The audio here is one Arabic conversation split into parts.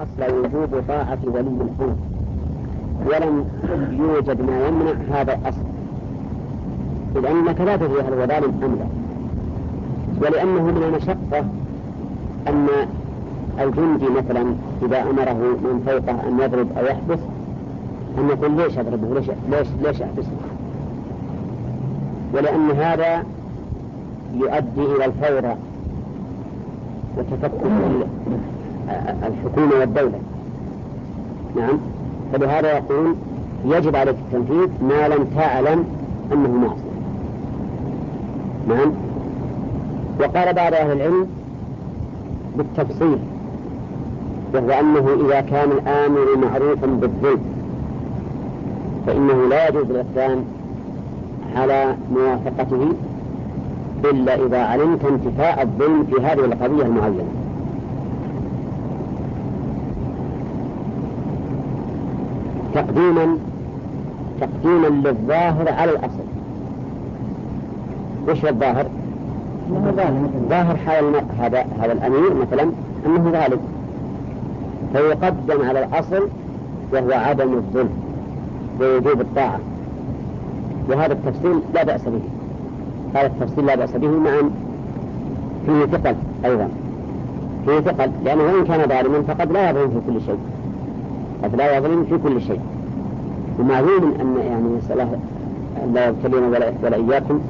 أصل وجوب طاعة ولي الأمر ولم يوجد ما يمنع هذا الأصل. إذ أنك لا تدري هل هو ظالم أم لا. ولأنه من المشقة أن الجندي مثلا إذا أمره من فوقه أن يضرب أو يحبس أن يقول ليش أضربه؟ ليش ليش ليش أحبسه؟ ولأن هذا يؤدي إلى الفورة وتفكك الحكومة والدولة. نعم. فلهذا يقول يجب عليك التنفيذ ما لم تعلم أنه معصية. نعم. وقال بعض أهل العلم بالتفصيل وهو أنه إذا كان الآمر معروفا بالظلم فإنه لا يجوز الإقدام على موافقته إلا إذا علمت انتفاء الظلم في هذه القضية المعينة. تقديما تقديما للظاهر على الأصل. وش الظاهر؟ ظاهر حال هذا هذا الأمير مثلا أنه ظالم. فيقدم على الأصل وهو عدم الظلم ووجوب الطاعة. وهذا التفصيل لا بأس به. هذا التفصيل لا بأس به مع فيه ثقل أيضا. فيه ثقل لأنه وإن كان ظالما فقد لا يظلم في كل شيء. قد لا يظلم في كل شيء. ومعلوم أن يعني مسألة لا يبتلينا ولا, ولا إياكم.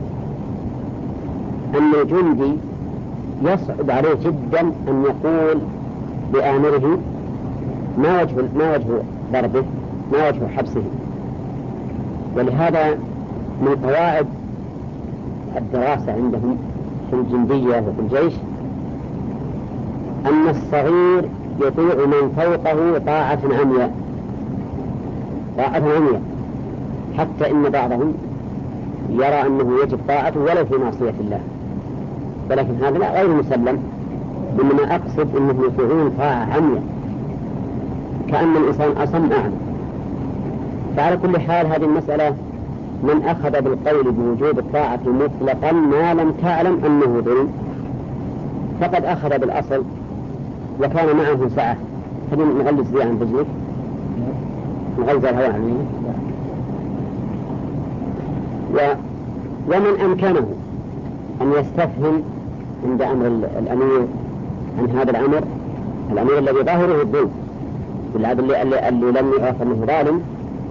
أن الجندي يصعب عليه جدا أن يقول بآمره ما وجه ما وجه ضربه ما وجه حبسه. ولهذا من قواعد الدراسة عندهم في الجندية وفي الجيش أن الصغير يطيع من فوقه طاعة عمياء. طاعة عمياء. حتى إن بعضهم يرى أنه يجب طاعته ولو في معصية الله. ولكن هذا لا غير مسلم. إنما أقصد أنهم يطيعون طاعة عمياء. كأن الإنسان أصم أعمى. فعلى كل حال هذه المسألة من أخذ بالقول بوجوب الطاعة مطلقا ما لم تعلم أنه ظلم فقد أخذ بالأصل وكان معه سعة خلينا نغلس ذي عن رجلك نغلز الهواء عن و ومن أمكنه أن يستفهم عند أمر الأمير عن هذا الأمر الأمير الذي ظاهره الظلم والعبد اللي, اللي, اللي لم يعرف أنه ظالم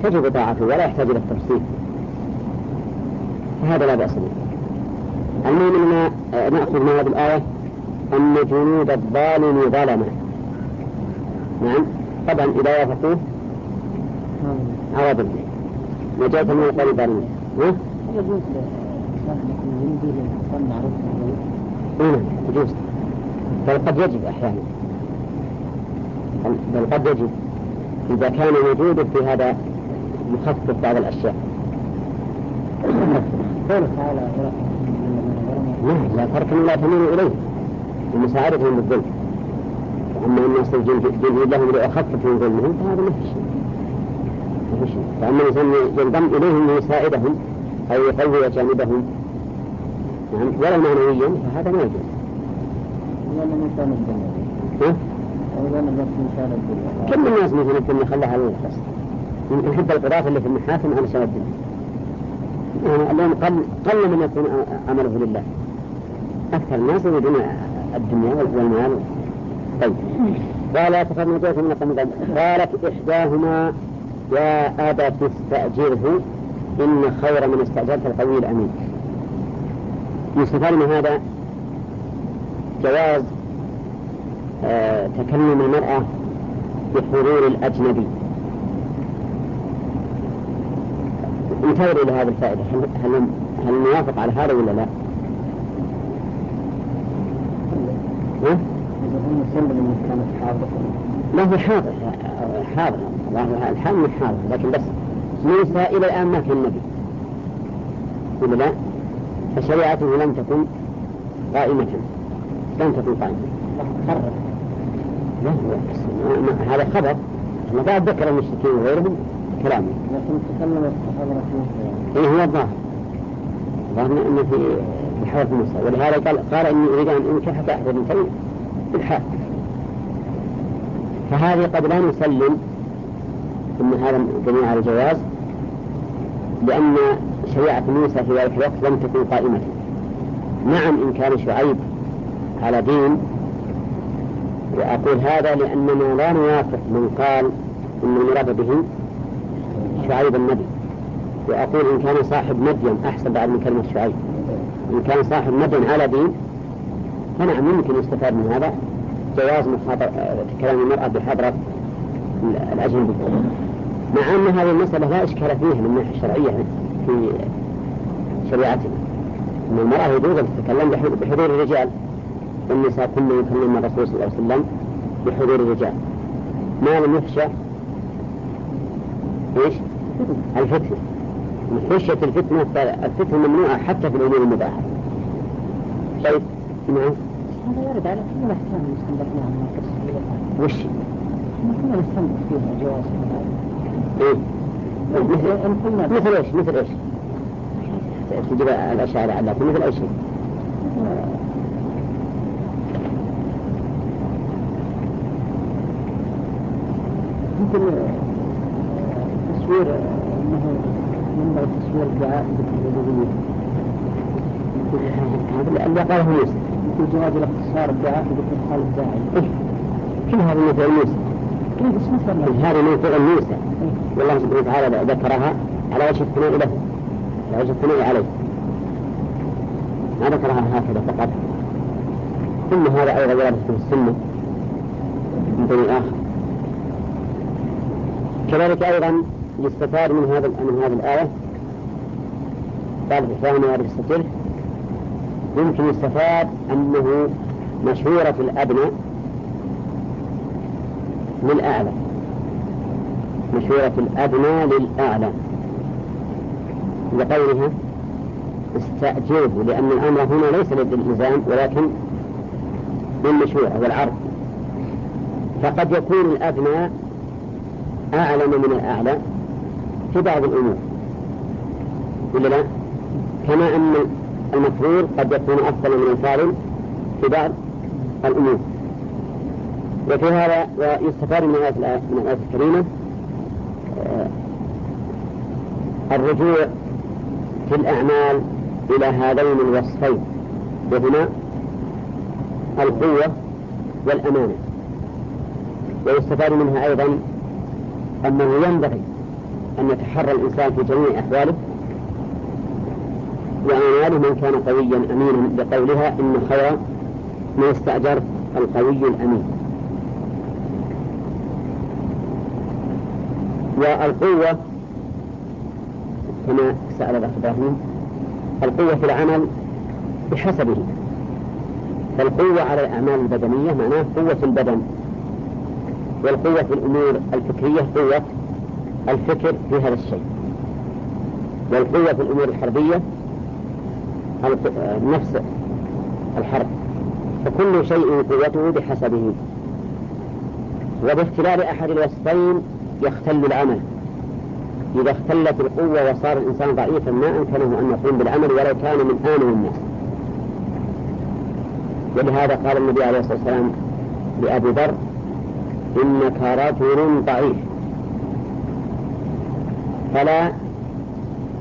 تجب طاعته ولا يحتاج إلى التفصيل. فهذا لا بأس به. المهم أننا نأخذ من هذه الآية. أن جنود الظالم ظلمة نعم. طبعا إذا وافقوه عرض نجاة من القول الظالمين ها؟ يجوز يجوز. بل قد يجب أحيانا. بل قد يجب. إذا كان وجوده في هذا يخفف بعض الأشياء. قوله تعالى لا ترك لا تميل إليه. ومساعدتهم بالظلم وأما الناس الجن لهم لأخفف من ظلمهم فهذا ما في شيء. ما في شيء. فأما الإنسان ينضم إليهم ليساعدهم أو يقوي جانبهم نعم ولو معنويا فهذا ما يجوز. كل الناس مثل الدنيا خلاها على الخاص يمكن حتى القضاة اللي في المحاكم على سبب الدنيا. يعني اليوم قل قل من يكون عمله لله. أكثر الناس يريدون الدنيا والمال. طيب. قال من القوم قالت إحداهما يا أبا تستأجره إن خير من استأجرت القوي الأمين. يستفاد من هذا جواز آه تكلم المرأة بحضور الأجنبي. انتظروا إلى هذه الفائدة هل هل هل نوافق على هذا ولا لا؟ ها؟ ما هو حاضر. حاضر. الله الحال مش حاضر لكن بس موسى إلى الآن ما كان نبي. ولا لا؟ فشريعته لم تكن قائمة. لم تكن قائمة. لا هذا خبر. ما بعد ذكر المشركين وغيرهم كلامه لكن تكلم الصحابة إيه هو الظاهر. الظاهر انه في حوض موسى ولهذا قال قال إني أريد أن انكحك احد بنتين بالحال فهذه قد لا نسلم أن هذا جميع على الجواز لأن شريعة موسى في ذلك الوقت لم تكن قائمة. نعم إن كان شعيب على دين وأقول هذا لأننا لا نوافق من قال إن المراد به شعيب النبي وأقول إن كان صاحب مدين أحسن بعد من كلمة شعيب. إن كان صاحب مدين على دين فنعم يمكن يستفاد من هذا. جواز كلام المرأة بحضرة الأجنبي مع أن هذه المسألة لا إشكال فيها من الناحية الشرعية في شريعتنا. أن المرأة يجوز أن تتكلم بحضور الرجال. والنساء كل يكلمن الرسول صلى الله عليه وسلم بحضور الرجال. ما لم يخشى إيش؟ الفتنة. من خشية الفتنة الفتنة ممنوعة حتى في الأمور المباحة. طيب نعم. هذا يرد على كل الأحكام اللي استنبطناها من القصة وش؟ كنا نستنبط فيها جواز. إيه. مثل مثل إيش؟ مثل إيش؟ تجيب الأشياء على مثل أي شيء مثل تصوير انه ينبغي تصوير الدعاء هذا اللي قاله موسى في جواز الاختصار الدعاء حال الداعي كل هذا فعل موسى هذا من فعل موسى والله سبحانه وتعالى ذكرها على وجه الثناء له على وجه الثناء عليه ما ذكرها هكذا فقط ثم هذا أيضا ورد في السنة من دون آخر كذلك أيضا يستفاد من هذا من هذه الآية. قال إخواننا الستر. يمكن يستفاد أنه مشهورة الأبناء للأعلى. مشهورة الأدنى للأعلى. لقولها استأجره لأن الأمر هنا ليس للإلزام ولكن للمشروع والعرض فقد يكون الأدنى أعلم من الأعلى. في بعض الأمور. ولا لا؟ كما أن المفعول قد يكون أفضل من الفاعل في بعض الأمور. وفي هذا ويستفاد من الآية من الآية الكريمة آه، الرجوع في الأعمال إلى هذين الوصفين وهما القوة والأمانة. ويستفاد منها أيضا أنه ينبغي أن يتحرى الإنسان في جميع أحواله. وأعماله من كان قويا أمينا بقولها إن خير من استأجر القوي الأمين. والقوة كما سأل الأخ إبراهيم القوة في العمل بحسبه. فالقوة على الأعمال البدنية معناه قوة البدن. والقوة في الأمور الفكرية قوة. الفكر في هذا الشيء. والقوة في الأمور الحربية نفس الحرب. فكل شيء قوته بحسبه. وباختلال أحد الوصفين يختل العمل. إذا اختلت القوة وصار الإنسان ضعيفا ما أمكنه أن يقوم بالعمل ولو كان من آمن الناس. ولهذا قال النبي عليه الصلاة والسلام لأبي ذر إنك رجل ضعيف. فلا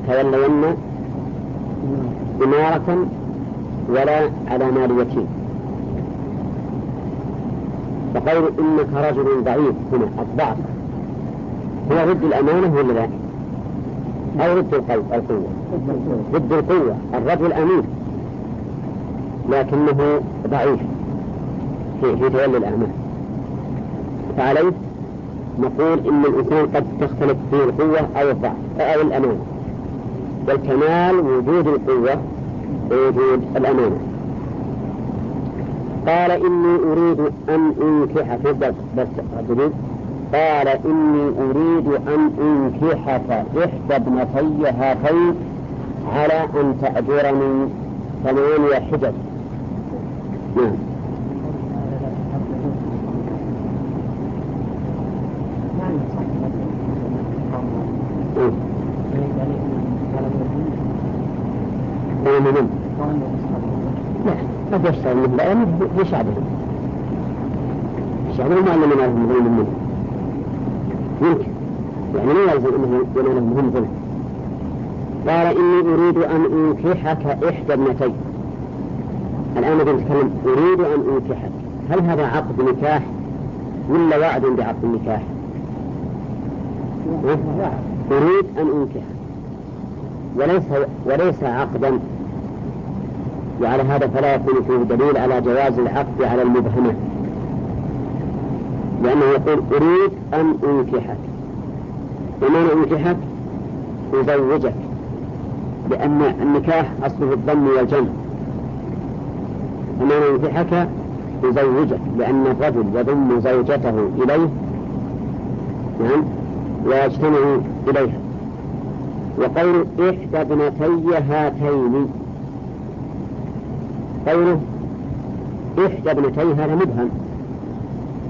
تولين إمارة ولا على مال يتيم فقول إنك رجل ضعيف هنا الضعف. هو ضد الأمانة ولا لا؟ أو ضد القوة. ضد القوة الرجل أمين لكنه ضعيف. في, تولي الأعمال فعليه؟ نقول إن الإنسان قد تختلف فيه القوة أو الضعف أو الأمانة. والكمال وجود القوة ووجود الأمانة. قال إني أريد أن أنكح في بس قال إني أريد أن أنكحك إحدى ابنتي هاتين على أن تأجرني ثمانية حجج. نعم من لا قد يشتغل من لا في شعبه الشهر ما أن ينالهم ظلم منه. يمكن يعني لا يلزم أنه ينالهم هم ظلم قال إني أريد أن أنكحك إحدى ابنتي. الآن نبي نتكلم أريد أن أنكحك. هل هذا عقد نكاح ولا وعد بعقد النكاح؟ أريد أن أنكحك وليس وليس عقدا. وعلى هذا فلا يكون فيه دليل على جواز العقد على المبهمة لأنه يقول أريد أن أنكحك. ومعنى أنكحك؟ أزوجك. لأن النكاح أصله الضم والجمع. ومعنى أنكحك؟ أزوجك. لأن الرجل يضم زوجته إليه نعم ويجتمع إليها. وقول إحدى ابنتي هاتين. قوله إحدى ابنتي هذا مبهم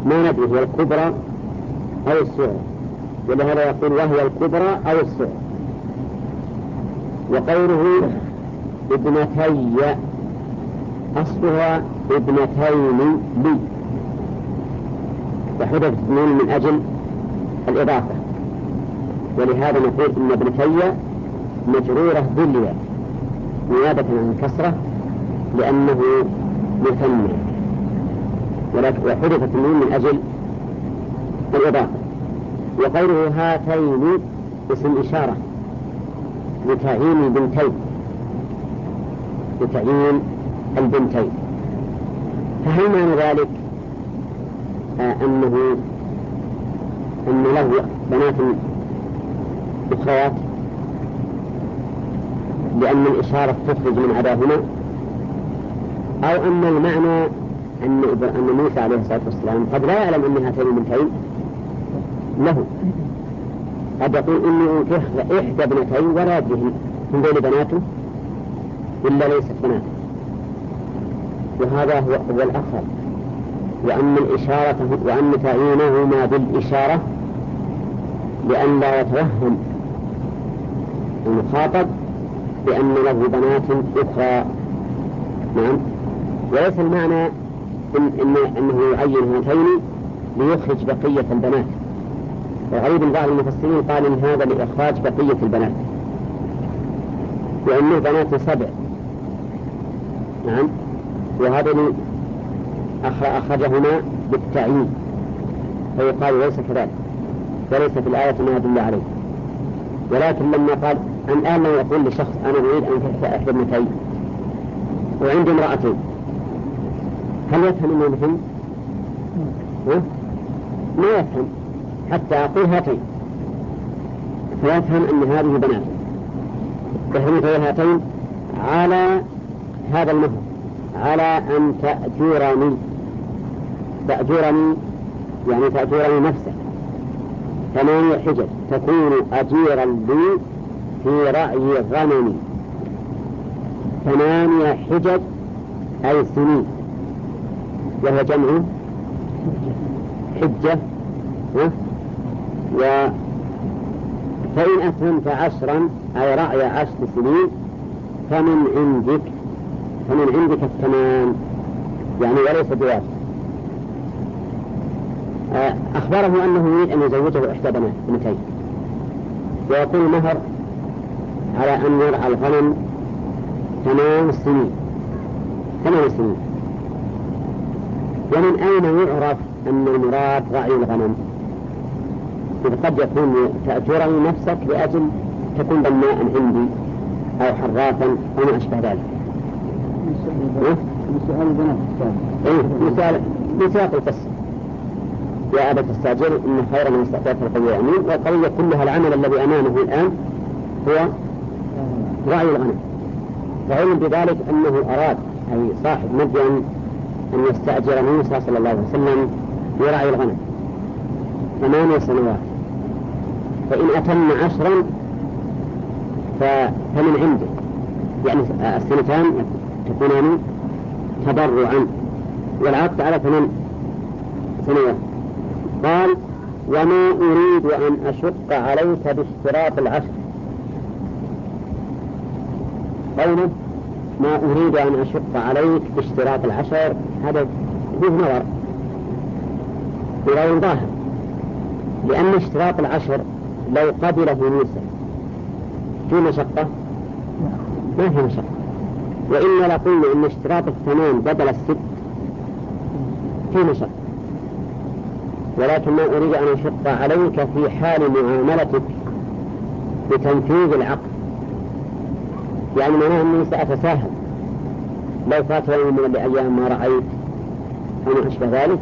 ما ندري هي الكبرى أو الصغرى. ولهذا يقول وهي الكبرى أو الصغرى. وقوله ابنتي أصلها ابنتين لي. وحدث اثنين من أجل الإضافة. ولهذا نقول إن ابنتي مجرورة بالياء نيابة عن الكسرة لأنه مثنى وحدثت النون من أجل الإضافة. وقوله هاتين اسم إشارة. لتعيين البنتين. لتعيين البنتين. فهل معنى ذلك؟ آه أنه أن له بنات أخريات لأن الإشارة تخرج من عداهما. أو أن المعنى أن أن موسى عليه الصلاة والسلام قد لا يعلم أن هاتين البنتين له. قد يقول إني أنكح إحدى ابنتين ولا يدري من بين بناته إلا ليست بناته. وهذا هو, هو الأفضل وأن الإشارة وأن تعيينهما بالإشارة لئلا يتوهم المخاطب بأن له بنات أخرى. نعم. وليس المعنى إن إن أنه يعين هاتين ليخرج بقية البنات. وغريب بعض المفسرين قال إن هذا لإخراج بقية البنات. وأنه بنات سبع. نعم. وهذا أخرجهما بالتعيين. فيقال ليس كذلك. وليس في الآية ما يدل عليه. ولكن لما قال الآن لو يقول لشخص أنا أريد أن تحت إحدى ابنتي وعندي امرأتين. هل يفهم مثل؟ ما يفهم. حتى أقول هاتين. فيفهم أن هذه بنات. تهرمت هاتين على هذا المهر. على أن تأجرني. تأجرني يعني تأجرني نفسك. ثمانية حجج. تكون أجيرا لي في رعي غنمي ثمانية حجج أي سنين. وهو جمع حجة و فإن أتممت عشرا أي رعي عشر سنين فمن عندك فمن عندك التمام يعني وليس بواجب. آه، أخبره أنه يريد أن يزوجه إحدى بنتين. ويقول المهر على أن يرعى الغنم ثمان سنين. ثمان سنين. ومن أين يعرف أن المراد رعي الغنم؟ إذ قد يكون تأجرني نفسك لأجل تكون بناء عندي أو حرافا أو ما أشبه ذلك. سؤال البنات إيه القصة. يا أبا تستأجر إن خير من استأجرت القوي أمين والقضية كلها العمل الذي أمامه الآن هو رعي الغنم وعلم بذلك أنه أراد أي صاحب مدين أن يستأجر موسى صلى الله عليه وسلم يرعي الغنم. ثمانية سنوات. فإن أتم عشرا فمن عنده. يعني السنتان تكونان تبرعا. والعقد على ثمان سنوات. قال وما أريد أن أشق عليك باشتراط العشر. قوله ما أريد أن أشق عليك باشتراط العشر هذا فيه نظر. بغير ظاهر. لأن اشتراط العشر لو قبله موسى في مشقة؟ ما في مشقة. وإلا لقلنا إن اشتراط الثمان بدل الست في مشقة. ولكن ما أريد أن أشق عليك في حال معاملتك بتنفيذ العقد. يعني معناه أني سأتساهل لو فات يوم من الأيام ما رأيت أو ما أشبه ذلك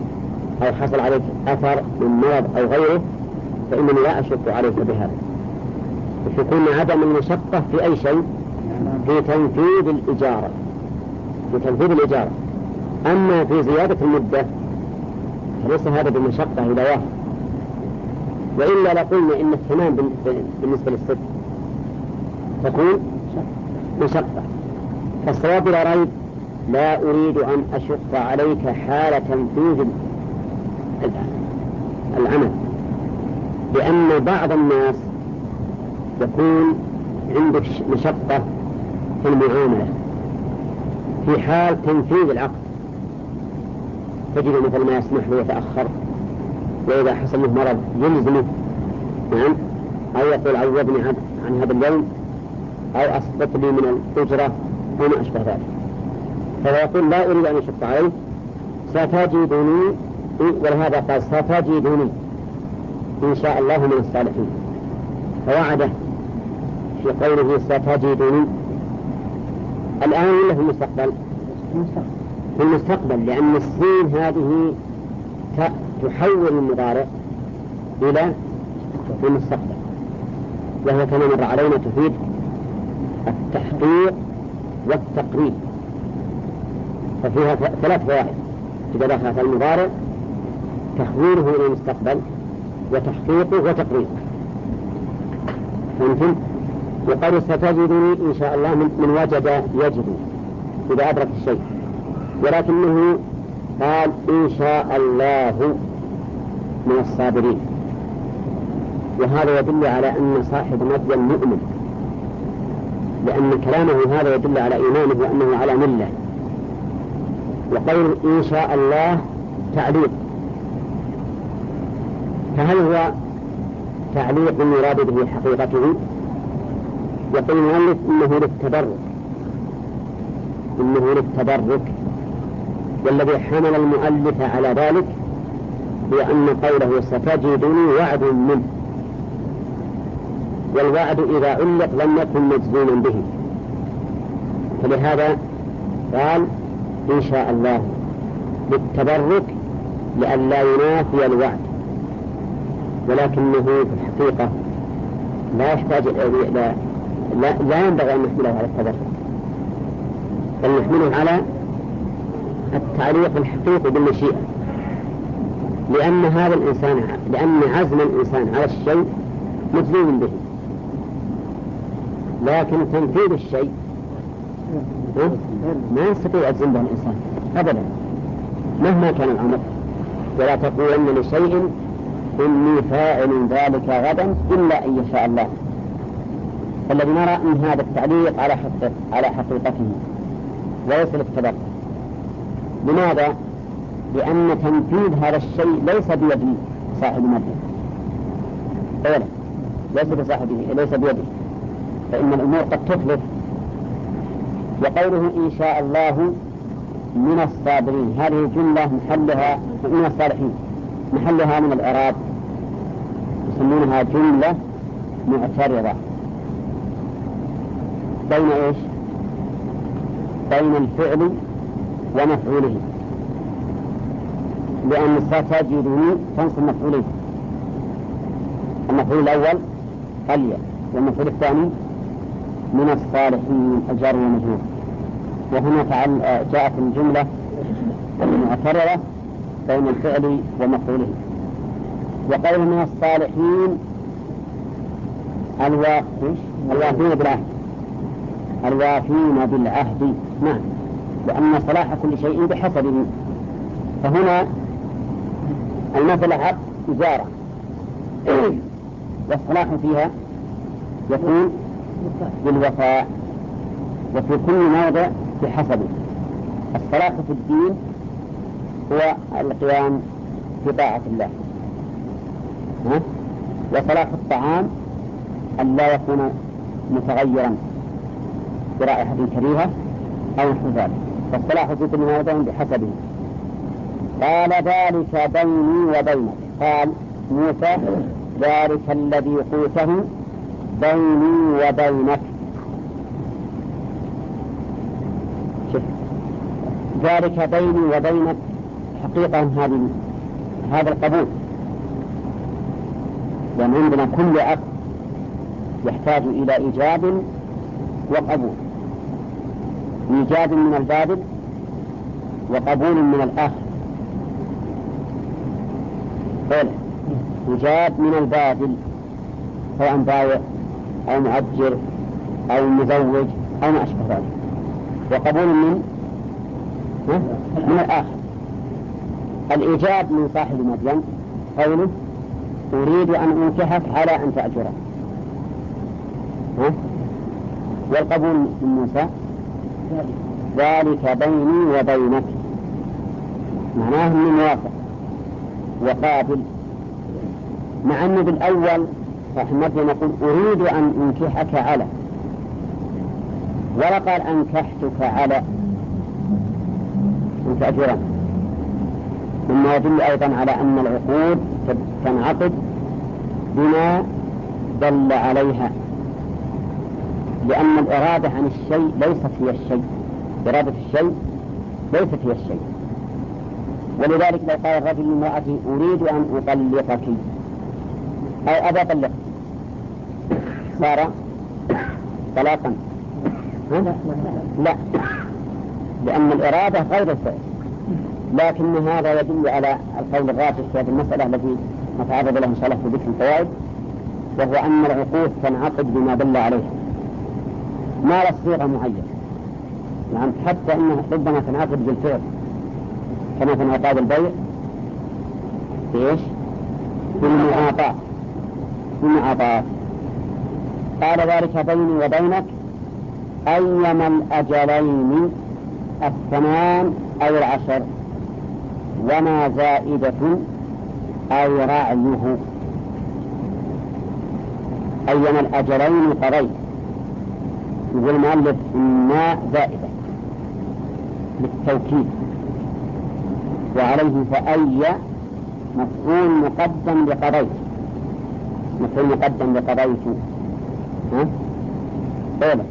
أو حصل عليك أثر من مرض أو غيره فإنني لا أشق عليك بهذا. يكون عدم المشقة في أي شيء؟ في تنفيذ الإجارة. في تنفيذ الإجارة. أما في زيادة المدة فليس هذا بمشقة إلى واحد. وإلا لقلنا إن الثمان بالنسبة للست تكون مشقة. فالصواب لا ريب لا أريد أن أشق عليك حال تنفيذ العمل. لأن بعض الناس يكون عندك مشقة في المعاملة في حال تنفيذ العقد. تجد مثل ما يسمح له يتأخر وإذا حصل له مرض يلزمه نعم أو يقول عوضني عن, عن هذا اليوم أو أسقط لي من الأجرة وما أشبه ذلك. فهو يقول لا أريد أن أشق عليه. ستجدني ولهذا قال ستجدني إن شاء الله من الصالحين. فوعده في قوله ستجدني. الآن ولا في المستقبل؟ في المستقبل لأن السين هذه تحول المضارع إلى المستقبل. وهي كما مر علينا تفيد التحقيق والتقريب. ففيها ثلاث فوائد إذا دخلت المضارع تحويله إلى المستقبل وتحقيقه وتقريبه. فهمتم؟ وقال ستجدني إن شاء الله من وجد يجد إذا أدرك الشيء. ولكنه قال إن شاء الله من الصابرين. وهذا يدل على أن صاحب مدين مؤمن. لأن كلامه هذا يدل على إيمانه وأنه على ملة. وقول إن شاء الله تعليق. فهل هو تعليق يراد به حقيقته؟ يقول المؤلف إنه للتبرك. إنه للتبرك. والذي حمل المؤلف على ذلك هو أن قوله ستجدني وعد منه. والوعد إذا علق لم يكن مجزوما به. فلهذا قال إن شاء الله بالتبرك لئلا ينافي الوعد. ولكنه في الحقيقة لا يحتاج إلى لا, لا ينبغي أن نحمله على التبرك. بل نحمله على التعليق الحقيقي بالمشيئة. لأن هذا الإنسان لأن عزم الإنسان على الشيء مجزوم به. لكن تنفيذ الشيء. ما يستطيع به الإنسان أبدا. مهما كان الأمر. ولا تقولن لشيء إني فاعل ذلك غدا إلا أن يشاء الله. فالذي نرى أن هذا التعليق على حقيقة على حقيقته. وليس للتبرع لماذا؟ لأن تنفيذ هذا الشيء ليس بيد صاحب المبنى أولا ليس بصاحبه ليس بيده. فإن الأمور قد تخلف وقوله إن شاء الله من الصابرين. هذه الجملة محلها من الصالحين. محلها من الإعراب. يسمونها جملة معترضة. بين إيش؟ بين الفعل ومفعوله. لأن ستجدني تنصب مفعولين المفعول الأول قليا والمفعول الثاني من الصالحين الجار والمجرور وهنا تعال جاءت الجملة المعترضة بين الفعل ومفعوله. وقول من الصالحين الوافين بالعهد. الوافين بالعهد. نعم. لأن صلاح كل شيء بحسبه فهنا المسألة إجارة والصلاح فيها يكون بالوفاء وفي كل موضع بحسبه. الصلاح في الدين هو القيام في طاعة الله. ها؟ وصلاح الطعام أن لا يكون متغيرا برائحة كريهة أو نحو ذلك. فالصلاح في كل ما بحسبه. قال ذلك بيني وبينك. قال موسى ذلك الذي قوته بيني وبينك. شف. ذلك بيني وبينك حقيقة هذه هذا القبول. لأن عندنا كل عقد يحتاج إلى إيجاب وقبول. إيجاب من البادل وقبول من الآخر قوله إيجاب من البادل سواء بايع. أو مؤجر أو مزوج أو ما أشبه ذلك. وقبول من؟ من الآخر. الإيجاب من صاحب مدين قوله أريد أن أنكحك على أن تأجره. والقبول من موسى؟ ذلك بيني وبينك. معناه اني موافق. وقابل. مع انه بالأول صاحب مريم يقول أريد أن أنكحك على. ولا قال أنكحتك على. انت اجرا مما يدل أيضا على أن العقود تنعقد بما دل عليها. لأن الإرادة عن الشيء ليست هي الشيء. إرادة الشيء ليست هي الشيء. ولذلك لو قال الرجل لامرأته أريد أن أطلقك. أو أبى أطلقك. صار طلاقا لا. لأن الإرادة غير الفعل. لكن هذا يدل على القول الراجح في هذه المسألة التي نتعرض لها إن شاء الله في ذكر الفوائد وهو أن العقود تنعقد بما دل عليه. ما له صيغة معينة. نعم حتى إنها ربما تنعقد بالفعل. كما في انعقاد البيع. إيش؟ بالمعاطاة. بالمعاطاة. قال ذلك بيني وبينك أيما الأجلين الثمان أو العشر وما زائدة أو رعيه أيما الأجلين قضيت يقول المؤلف ما زائدة بالتوكيد وعليه فأي مفعول مقدم لقضيت. مفعول مقدم لقضيت؟ أولا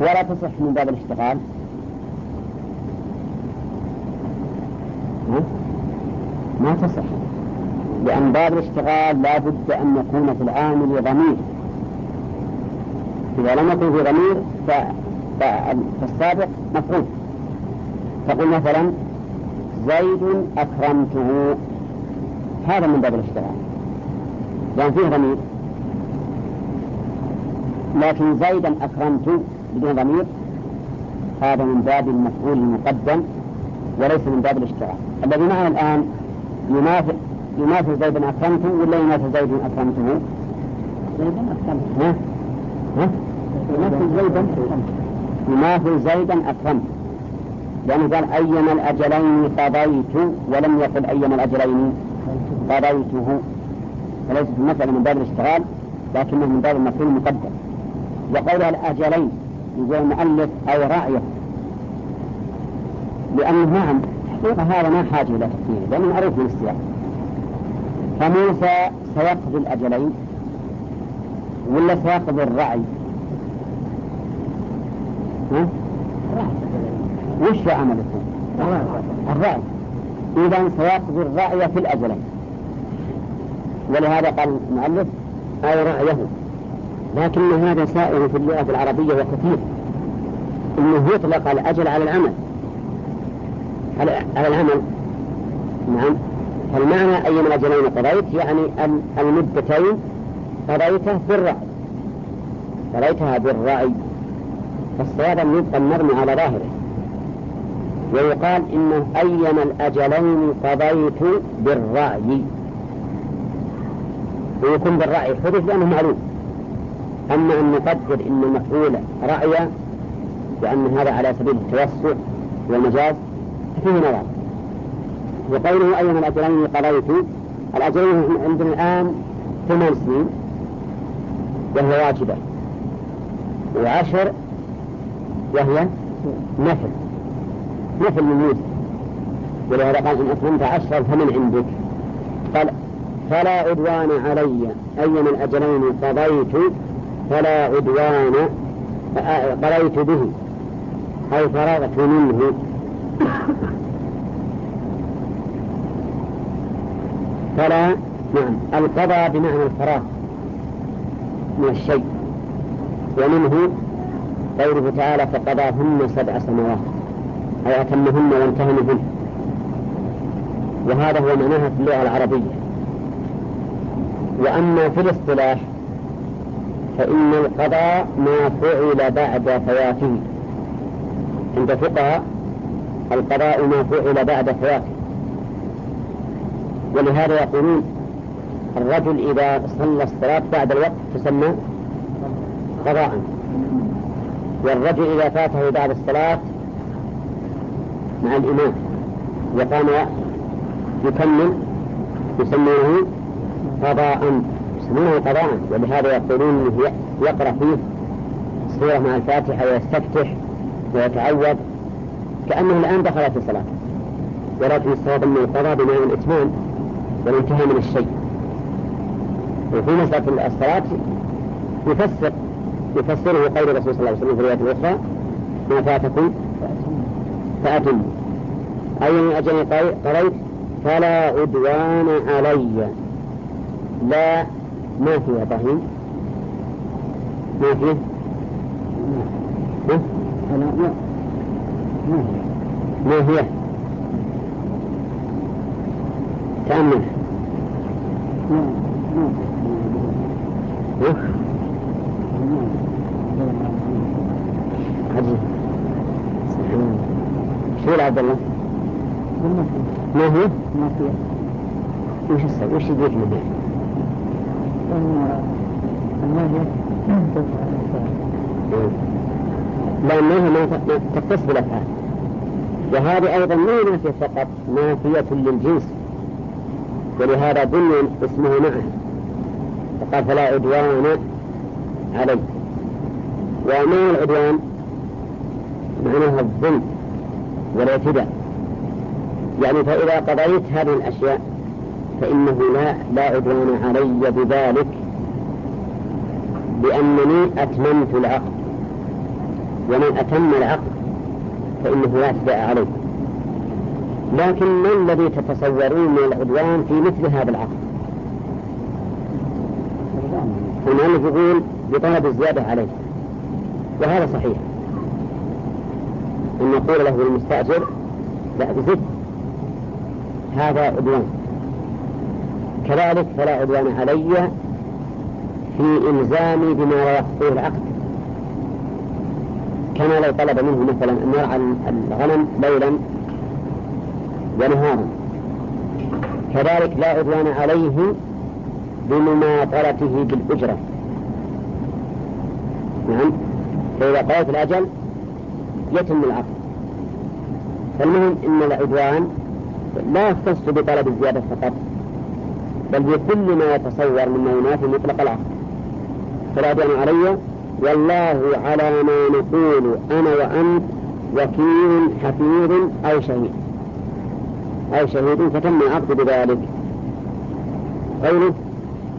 ولا تصح من باب الاشتغال؟ ما تصح. لأن باب الاشتغال لا بد أن يكون في العامل ضمير إذا لم يكن في ضمير فالسابق مفعول. تقول مثلا زيد أكرمته. هذا من باب الاشتغال. لأن فيه ضمير. لكن زيدا أكرمت بدون ضمير. هذا من باب المفعول المقدم وليس من باب الاشتغال الذي معنا الآن يماثل يماثل زيدا أكرمته ولا يماثل زيد أكرمته؟ زيدا أكرمته. ها؟ يماثل زيدا يماثل زيدا أكرمت لأنه قال أيما الأجلين قضيت ولم يقل أيما الأجلين قضيته. فليست المسألة من باب الاشتغال لكنه من باب المفعول المقدم. وقولها الأجلين يقول المؤلف أو رأيه. لأنه نعم حقيقة هذا ما حاجة إلى تفسيره لأنه معروف من السياق. فموسى سيقضي الأجلين ولا سيقضي الرعي ها؟ وش عمله الرعي إذا سيقضي الرعي في الأجلين. ولهذا قال المؤلف أو رعيه لكن هذا سائر في اللغة العربية وكثير. أنه يطلق الأجل على العمل. على العمل. نعم. فالمعنى أي من الأجلين قضيت يعني المدتين قضيته بالرعي قضيتها بالرعي فالصواب أن يبقى على ظاهره. ويقال إنه أيما الأجلين قضيت بالرأي. ويكون بالرأي حدث لأنه معلوم. أما أن نقدر أن المفعول رأي وأن هذا على سبيل التوسع والمجاز ففيه نظر. وقوله أيها الأجرين قضيت الأجرين عندنا الآن ثمان سنين وهي واجبة. وعشر وهي نفل. نفل يوسف ولهذا قال إن أتممت عشرا فمن عندك. قال فلا عدوان علي أيما الأجلين قضيت فلا عدوان قضيت به أي فرغت منه. فلا نعم القضاء بمعنى الفراغ من الشيء ومنه قوله تعالى فقضاهن سبع سنوات أي أتمهن وانتهنهن. وهذا هو معناها في اللغة العربية. وأما في الاصطلاح فإن القضاء ما فعل بعد فواته. عند فقهاء القضاء ما فعل بعد فواته. ولهذا يقولون الرجل إذا صلى الصلاة بعد الوقت تسمى قضاء. والرجل إذا فاته بعد الصلاة مع الإمام. وقام يكمل يسمونه قضاء. يسمونه قضاء ولهذا يقولون يقرأ فيه سورة مع الفاتحة ويستفتح ويتعوذ. كأنه الآن دخل في صلاة ولكن الصواب القضاء بمعنى الإتمام والانتهاء من الشيء. وفي مسألة الصلاة يفسر يفسره قول الرسول صلى الله عليه وسلم في الرواية الأخرى ما فاتكم فأتم. أي من أجل قريت فلا عدوان علي. لا ما فيها طهين ما فيه ما هي تأمل. عجيب شو عبد الله؟ ما هي؟ ما هي وش السبب؟ وش يجيك منها؟ لأنها ما تتصل بالأفعال وهذه أيضا ما نافية فقط نافية للجنس. ولهذا بني اسمه معه فقال فلا عدوان علي. وما العدوان؟ معناها الظلم والاعتداء يعني فإذا قضيت هذه الأشياء فإنه لا لا عدوان علي بذلك لأنني أتممت العقد. ومن أتم العقد فإنه لا اعتداء عليه. لكن ما الذي تتصورون من العدوان في مثل هذا العقد؟ المؤلف يقول بطلب الزيادة عليه وهذا صحيح. أن نقول له للمستأجر لا زد هذا عدوان. كذلك فلا عدوان علي في إلزامي بما لا يخطيه العقد. كما لو طلب منه مثلا أن يرعى الغنم ليلا ونهارا. كذلك لا عدوان عليه بمماطلته بالأجرة. نعم. فإذا قضيت الأجل يتم العقد. فالمهم أن العدوان لا يختص بطلب الزيادة فقط. بل بكل ما يتصور مما ينافي مطلق العقد فلا علي والله على ما نقول أنا وأنت وكيل حفيظ أو شهيد. أو شهيد فتم العقد بذلك. قوله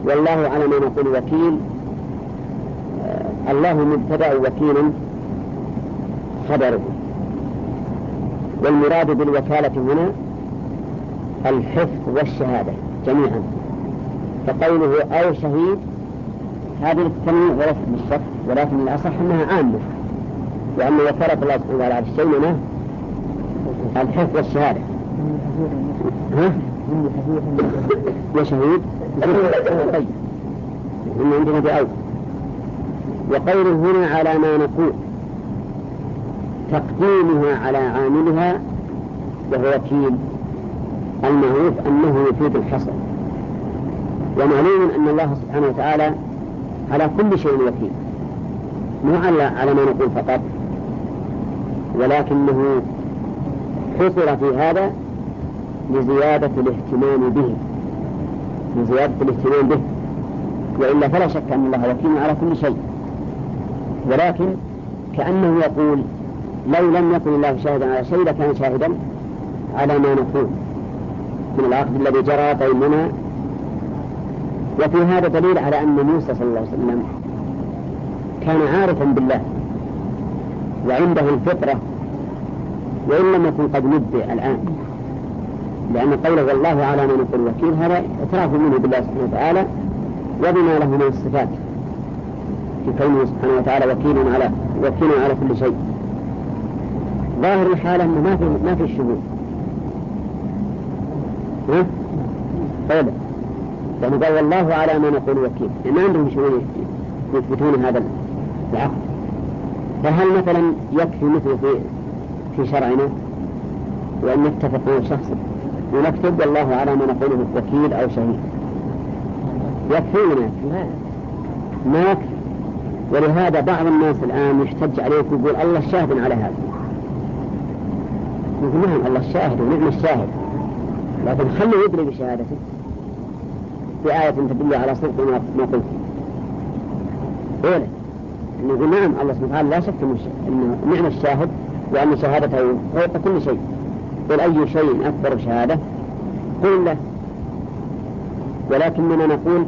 والله على ما نقول وكيل آه الله مبتدأ وكيل خبره. والمراد بالوكالة هنا الحفظ والشهادة جميعا. فقوله أو شهيد هذه للتنويع وليست بالشك ولكن الأصح أنها عامة لأن وكالة الله سبحانه وتعالى على الشيء منه الحفظ والشهادة. ها؟ وشهيد طيب. إن عندنا بأول وقوله هنا على ما نقول تقديمها على عاملها وهو وكيل المعروف أنه يفيد الحصر. ومعلوم أن الله سبحانه وتعالى على كل شيء وكيل. مو على على ما نقول فقط ولكنه حصر في هذا لزيادة الاهتمام به. لزيادة الاهتمام به. وإلا فلا شك أن الله وكيل على كل شيء. ولكن كأنه يقول لو لم يكن الله شاهدا على شيء لكان شاهدا على ما نقول. من العقد الذي جرى بيننا وفي هذا دليل على أن موسى صلى الله عليه وسلم كان عارفا بالله وعنده الفطرة وإن لم يكن قد نبئ الآن لأن قوله والله على ما نقول وكيل هذا اعتراف منه بالله سبحانه وتعالى وبما له من الصفات في كونه سبحانه وتعالى وكيل على وكيل على كل شيء. ظاهر الحالة أنه ما في ما في شهود ها؟ طيب. يعني قال والله على ما نقول وكيل. يعني ما عندهم شهود يثبتون هذا العقد فهل مثلا يكفي مثل في في شرعنا وأن نتفق مع شخص ونكتب والله على ما نقوله وكيل أو شهيد؟ يكفي ما يكفي؟ ولهذا بعض الناس الآن يحتج عليك ويقول الله شاهد على هذا. يقول نعم الله الشاهد ونعم الشاهد. لكن خليه يدري بشهادته. بآية تدل على صدق ما قلت. أولا يقول نعم الله سبحانه وتعالى لا شك أنه نعم الشاهد وأن شهادته فوق كل شيء. قل أي شيء أكبر شهادة؟ قل له. ولكننا نقول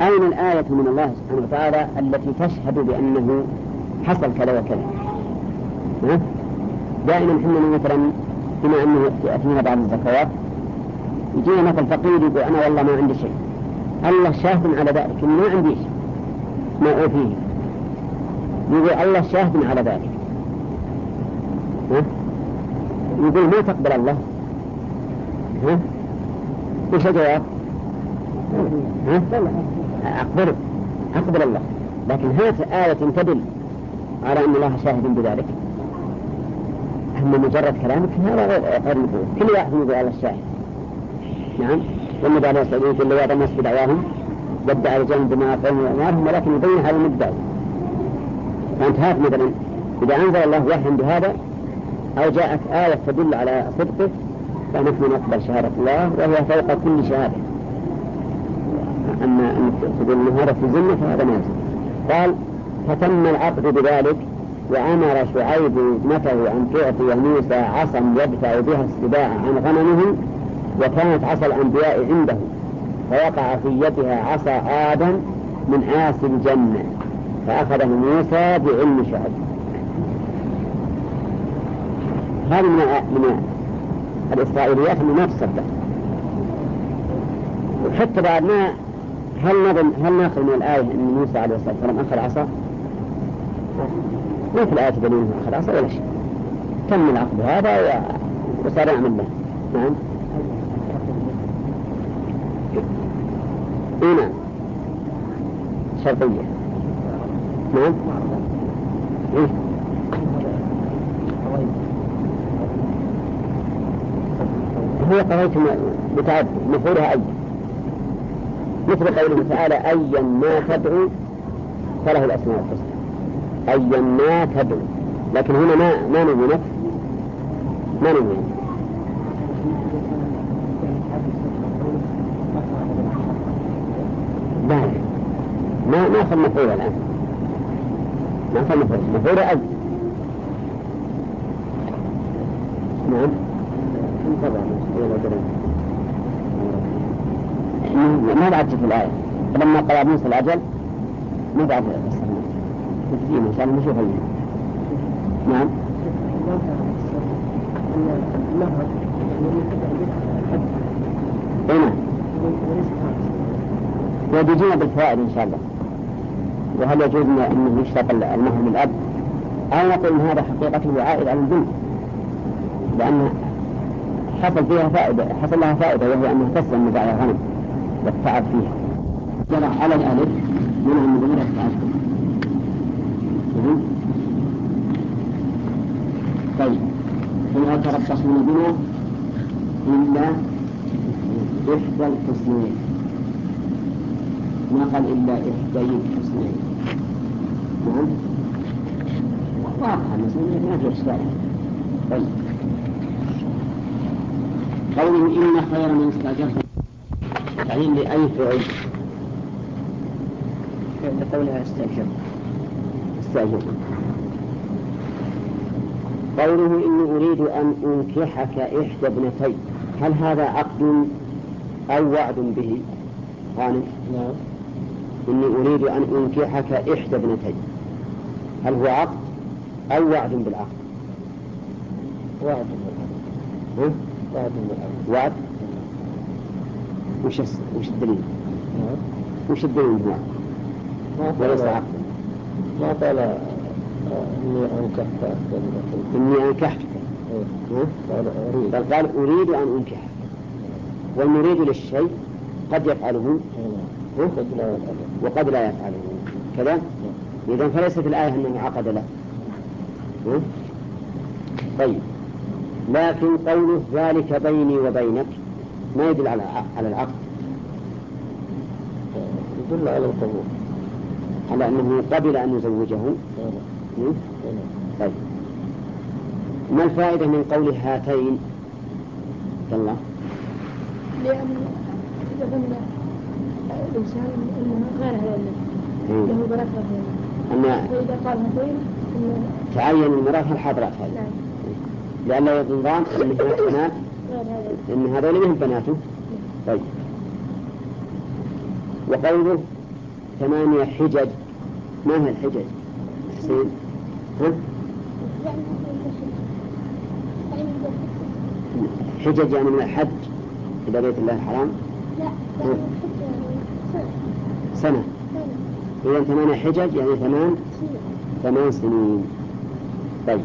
أين الآية من الله سبحانه وتعالى التي تشهد بأنه حصل كذا وكذا؟ ها؟ دائما إحنا مثلا بما أنه يأتينا بعض الزكوات يجينا مثل فقير يقول أنا والله ما عندي شيء. الله شاهد على ذلك. ما عندي ما اوفيه يقول الله شاهد على ذلك؟ يقول ما تقبل الله. ها؟ وش الجواب؟ أقبل. أقبل الله. لكن هات آية تدل على أن الله شاهد بذلك. أما مجرد كلامك هذا غير مقبول كل واحد يقول على الشاهد نعم؟ والنبي عليه الصلاة والسلام يقول الناس بدعواهم يدعي الجنة بما قوم وأموالهم ولكن يبين هذا المدعي فأنت هات مثلا إذا أنزل الله وحيا بهذا أو جاءت آية تدل على صدقه فنحن نقبل شهادة الله وهي فوق كل شهادة. أما أن تقول أن هذا في ذمة فهذا ما قال فتم العقد بذلك وأمر شعيب ابنته أن تعطي موسى عصا يدفع بها السباع عن غنمه وكانت عصا الأنبياء عنده. فوقع في يدها عصا آدم من آس الجنة. فأخذه موسى بعلم شعيب هذه من من الإسرائيليات اللي ما تصدق. وحتى بعد ما هل نظن هل نأخذ من الآية أن موسى عليه الصلاة والسلام أخذ عصا؟ ما في الآية دليل أنه أخذ عصا ولا شيء. تم العقد هذا وصار يعمل له. نعم. نعم شرطية. نعم. إيه؟ هو قضية متعدد مفعولها أي. مثل قوله تعالى أيا ما تدعو فله الأسماء الحسنى. أيا ما تدعو. لكن هنا ما ما نفس ما نبي لا صار مفعول الآن. ما صار مفعول مفعول أي نعم. ما بعد في الآية؟ فلما قضى موسى الأجل ما بعد تجينا إن شاء الله نشوف نعم. وبيجينا بالفوائد إن شاء الله. وهل يجوز انه يشترط المهر للاب أو نقول إن هذا حقيقته عائد على البنت لأن حصل فيها فائدة حصل لها فائدة وهي انها تسلم مبايع الغنم والتعب فيها. جرى على الألف من ضمير التعب طيب. فلا تربصون بنا إلا إحدى الحسنين. ما قال إلا إحدى الحسنين. نعم. واضحة المسألة ما في إشكال طيب. قوله إن خير من استأجرت تعليم لأي فعل. لقولها استأجر استأجر قوله إني أريد أن أنكحك إحدى ابنتي. هل هذا عقد أو وعد به؟ غانم نعم. إني أريد أن أنكحك إحدى ابنتي. هل هو عقد أو وعد بالعقد؟ وعد ها؟ وعد بالعقد. وعد؟ وش وش الدليل؟ نعم. وش الدليل هو؟ ما وليس عقدا. ما قال آه، إني أنكحتك ها؟ قال أريد. بل قال أريد أن أنكحك. والمريد للشيء قد يفعله. لا يفعل وقد لا يفعله. كذا؟ إذا فليست الآية أنه عقد له؟ طيب. لكن قوله ذلك بيني وبينك ما يدل على على العقد. يدل على القبول. على أنه قبل أن يزوجه. نعم. طيب. ما الفائدة من قول هاتين؟ عبد الله لأن إذا ظن الإنسان أنه غير هذا مم. له بنات أنه تعين المرأة الحاضرات هذه نعم. لئلا يظن أن هناك بنات. هذا أن هذول ما هم بناته. طيب. وقوله ثمانية حجج. ما هي الحجج؟ حسين ها؟ حجج يعني من الحج إلى بيت الله الحرام؟ لا يعني يعني سنة. إذا ثمانية حجج يعني ثمان ثمان سنين طيب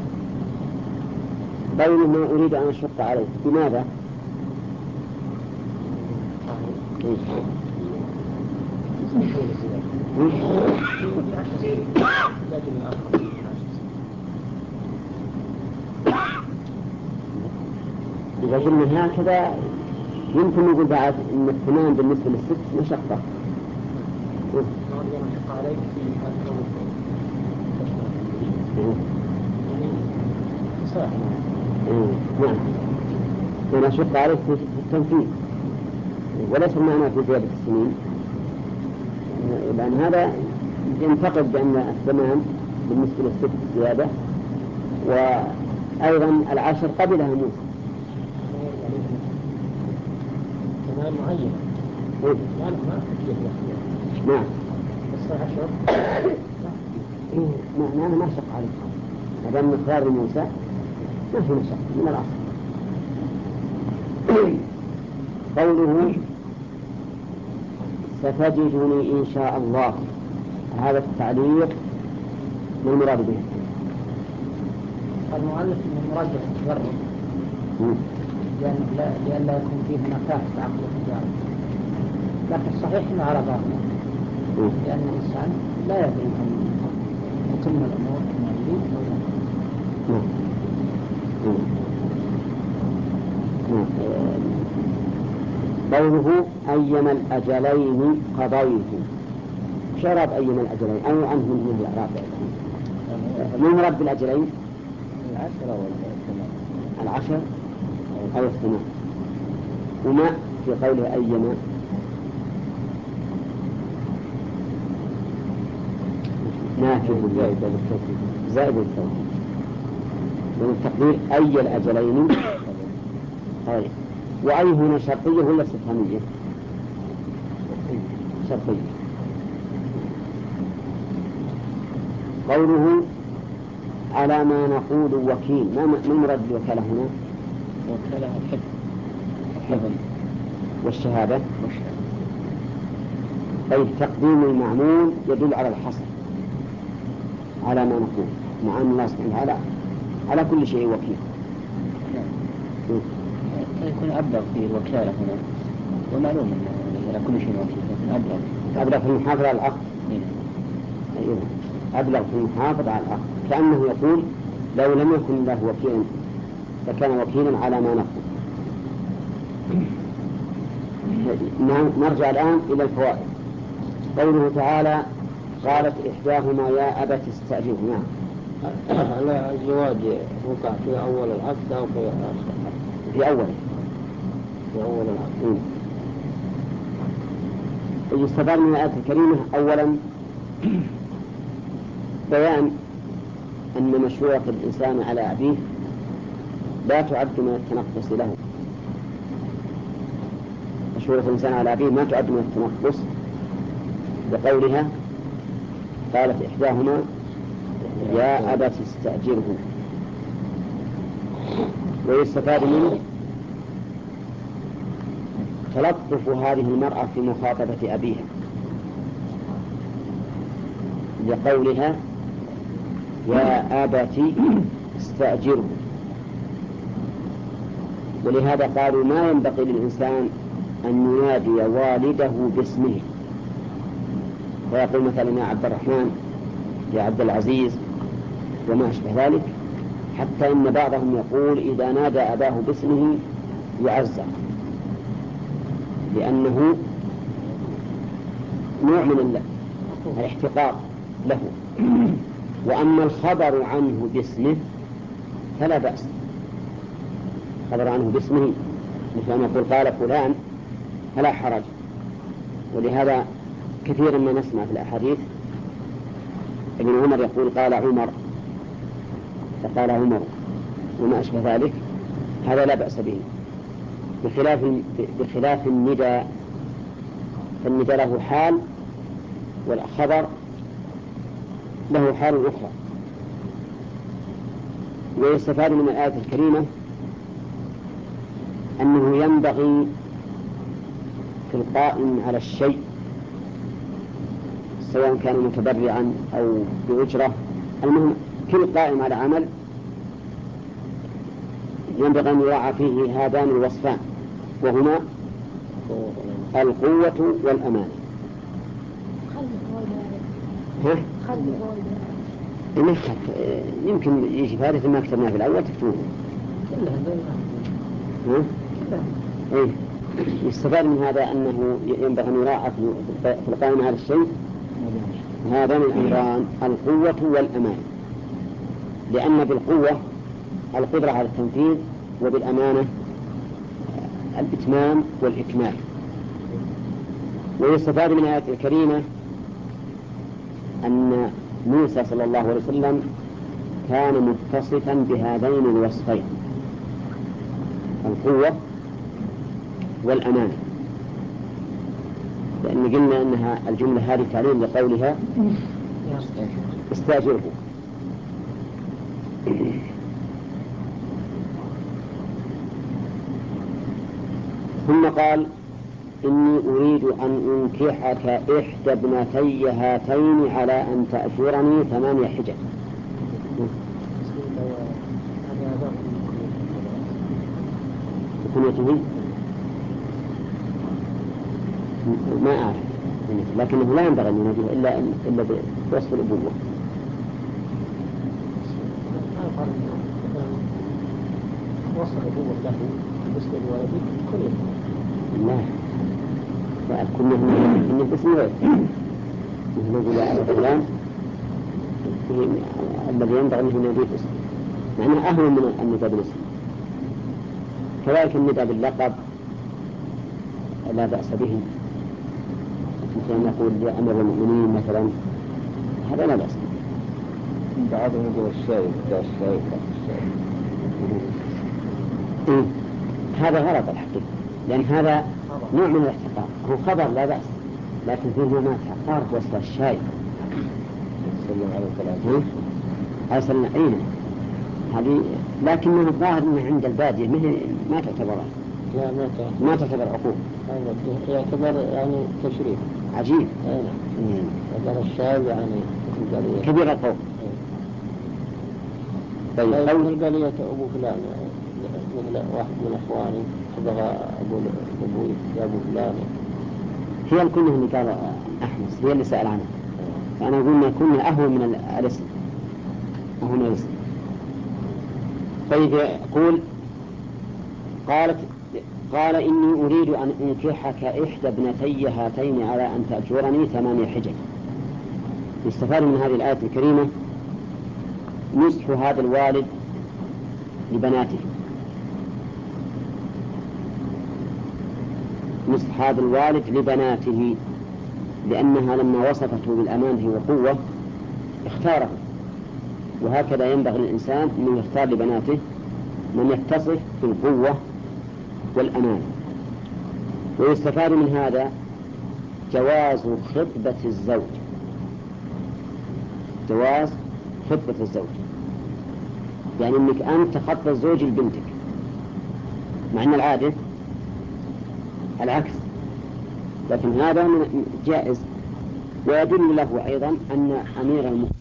قوله ما أريد أن أشق عليك بماذا؟ إيه؟ إذا قلنا هكذا يمكن نقول بعد أن الثمان بالنسبة للست مشقة؟ عليك في إيه؟ نعم. وما شق عليك في في التنفيذ. وليس المعنى في زيادة السنين. لأن هذا ينتقد بأن الثمان بالنسبة للست زيادة وأيضا العشر قبلها موسى. كمان معين. نعم. عشر إيه؟ ما شق عليك ما دام مقدار موسى ما في مشقة من الأصل قوله ستجدني إن شاء الله هذا التعليق ما المراد به؟ المؤلف مرجح التفرد مم. لأن لا يكون فيه في عقل التجارة لكن الصحيح إنه على ظاهره. لأن الإنسان لا يدري تتم الأمور كما يريد أو لا نعم. نعم. نعم. قوله أيما الأجلين قضيت شراب أيما الأجلين أو عنه من الإعراب ما المراد بالأجلين؟ العشرة والثمان العشر أو الثمان وما في قوله أيما نافذ زائدة بالتوكيد زائد التوكيد من التقدير أي الأجلين طيب. وأي هنا شرطية ولا استفهامية؟ شرطية. قوله على ما نقول وكيل. ما ما المراد بالوكالة هنا؟ وكالة الحفظ حفظ والشهادة والشهادة. طيب تقديم المعمول يدل على الحصر. على ما نقول. مع أن الله سبحانه وتعالى على كل شيء وكيل. نعم يكون أبلغ في الوكالة هنا. ومعلوم على كل شيء وكيل أبلغ. أبلغ في المحافظة على العقد هنا أيوه. أبلغ في المحافظة على العقد كأنه يقول لو لم يكن الله وكيلا لكان وكيلا على ما نقول. نعم، نرجع الآن إلى الفوائد. قوله تعالى قالت إحداهما يا أبت استأجره نعم. على الزواج وقع في أول العقد أو في آخر العقد؟ في أوله وأول العقد. يستفاد من الآية الكريمة أولا. بيان أن مشورة الإنسان على أبيه لا تعد من التنقص له. مشورة الإنسان على أبيه ما تعد من التنقص بقولها قالت إحداهما يا أبت استأجره ويستفاد منه تلطف هذه المرأة في مخاطبة أبيها لقولها يا أبت استأجره ولهذا قالوا ما ينبغي للإنسان أن ينادي والده باسمه. فيقول مثلا يا عبد الرحمن يا عبد العزيز وما أشبه ذلك حتى إن بعضهم يقول إذا نادى أباه باسمه يعزى لأنه نوع من الاحتقار له. وأما الخبر عنه باسمه فلا بأس. خبر عنه باسمه مثل أن يقول قال فلان فلا حرج. ولهذا كثيرا ما نسمع في الأحاديث. ابن عمر يقول قال عمر فقال عمر وما أشبه ذلك هذا لا بأس به. بخلاف بخلاف النداء فالنداء له حال والخبر له حال أخرى. ويستفاد من الآية الكريمة أنه ينبغي في القائم على الشيء سواء كان متبرعا أو بأجرة المهم كل قائم على عمل ينبغي أن يراعى فيه هذان الوصفان وهما القوة والأمانة ها؟ يمكن يجي فائدة ما كتبناه في الأول تكتبونه؟ إيه؟ يستفاد من هذا أنه ينبغي أن يراعى في القائمة على الشيء هذان الأمران القوة والأمانة لأن بالقوة القدرة على التنفيذ وبالأمانة الإتمام والإكمال. ويستفاد من الآية الكريمة أن موسى صلى الله عليه وسلم كان متصفا بهذين الوصفين القوة والأمانة لأن قلنا أنها الجملة هذه تعليم لقولها استأجره. ثم قال إني أريد أن أنكحك إحدى ابنتي هاتين على أن تأجرني ثمانية حجج. كنيته ما أعرف. لكنه لا ينبغي أن يناديه إلا إلا بوصف الأبوة. وصف الأبوة له بالنسبة لولده كنيته لا. فكنا إن باسم غير نقول يا فلان الذي ينبغي أنه يناديه باسم معناه أهون من النداء بالاسم. كذلك النداء باللقب لا بأس به. مثل أن يقول يا أمير المؤمنين مثلا هذا لا بأس. بعضهم يقول الشايب الشايب إيه؟ هذا غلط الحقيقة. لأن هذا نوع من الاحتقار. هو خبر لا بأس لكن فيه نوع من الاحتقار وصف الشاي على الثلاثين عليه السلام أين هذه لكنه الظاهر أنه عند البادية. ما تعتبر لا ما تعتبر. ما تعتبر عقوق يعتبر يعني تشريف عجيب. نعم يعتبر الشاي يعني كبير القوم طيب قال أبو فلان مثل واحد من إخواني بغى أقول أبوي يا أبو فلان. هي الكنية اللي قال أحمس هي اللي سأل عنها فأنا أقول أن الكنية أهون من الاسم. أهون من الاسم. طيب يقول قالت قال إني أريد أن أنكحك إحدى ابنتي هاتين على أن تأجرني ثمانية حجج. يستفاد من هذه الآية الكريمة نصح هذا الوالد لبناته. نصح هذا الوالد لبناته لأنها لما وصفته بالأمانة والقوة اختاره. وهكذا ينبغي للإنسان أن يختار لبناته من يتصف بالقوة والأمان. ويستفاد من هذا جواز خطبة الزوج. جواز خطبة الزوج. يعني إنك أنت تخطب الزوج لبنتك. مع إن العادة العكس. لكن هذا جائز. ويدل له أيضا أن أمير المؤمنين